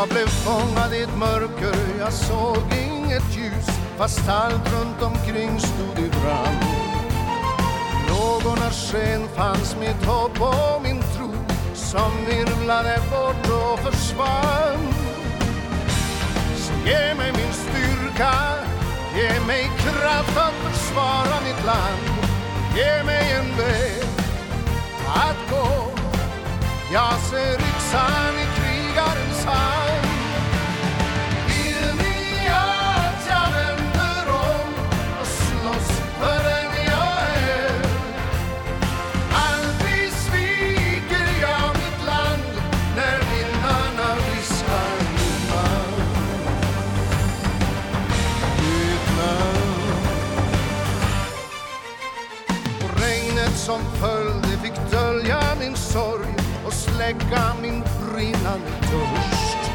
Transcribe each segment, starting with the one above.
Jag blev fångad i ett mörker, jag såg inget ljus fast allt runt omkring stod i brand. Lågornas sken fanns mitt hopp och min tro som virvlade bort och försvann. Så ge mig min styrka, ge mig kraft att försvara mitt land. Ge mig en väg att gå. Jag ser yxan i som följde fick dölja min sorg och släcka min brinnande törst.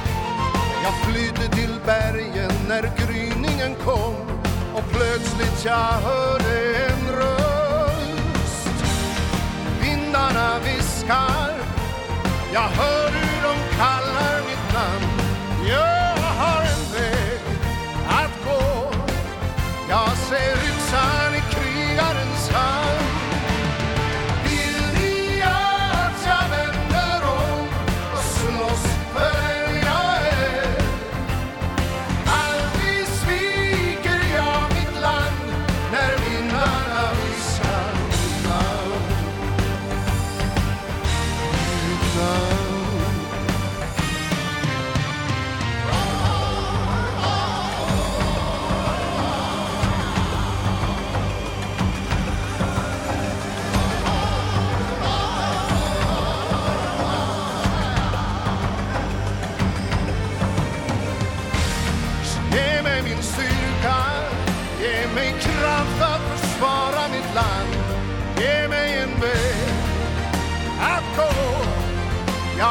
Jag flydde till bergen när gryningen kom och plötsligt jag hörde en röst. Vindarna viskar, jag hör